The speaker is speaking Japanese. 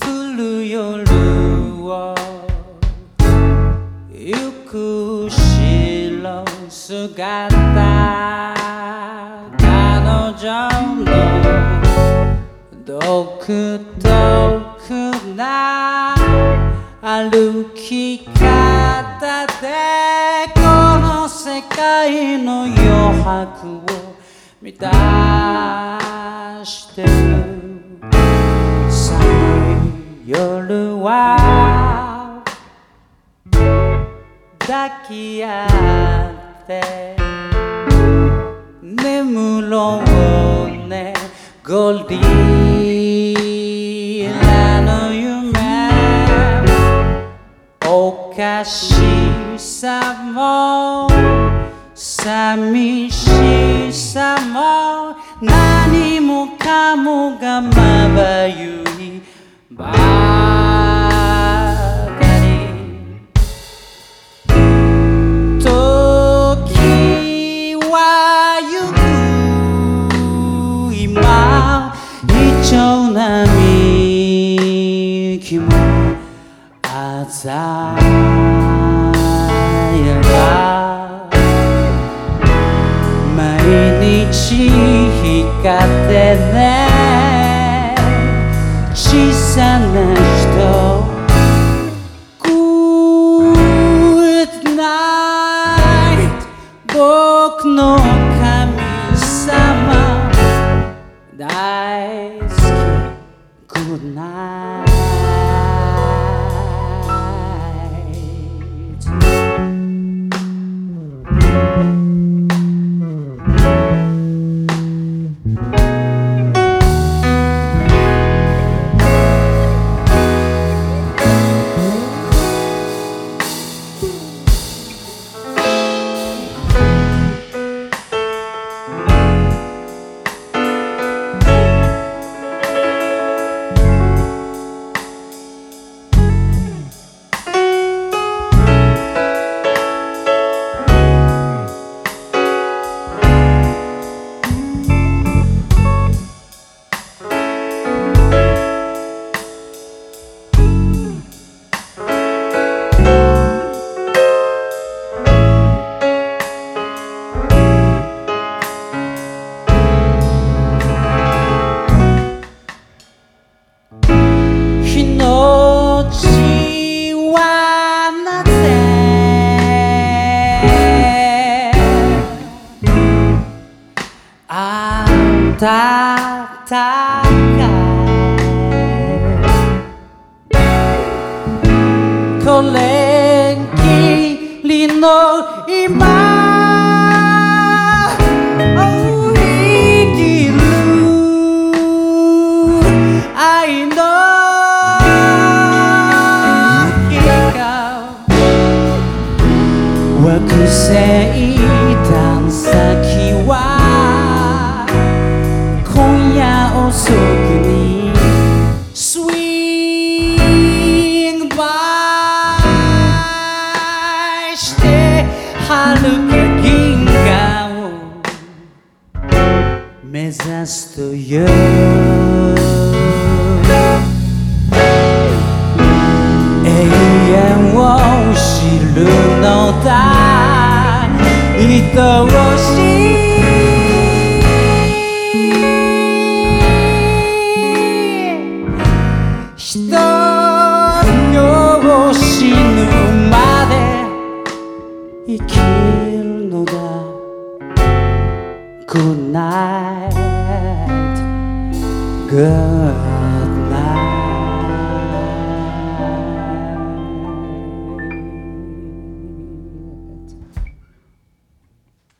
降る夜を行く白姿彼女の独特な歩き方でこの世界の余白を満たしてる。寒い夜は抱き合って。眠ろうね。ゴリラの夢。おかしさも寂しさも何もかもがまばゆいばかり時は行く今一丁並木も鮮や日にち光ってね。小さな人。Good night 僕の神様。大好き。Good たたかい」「これきりの今」「生きる愛の惑星探査指すという永遠を知るのだ。愛おしい。人よ死ぬまで生きるのだ。Good night, 歌。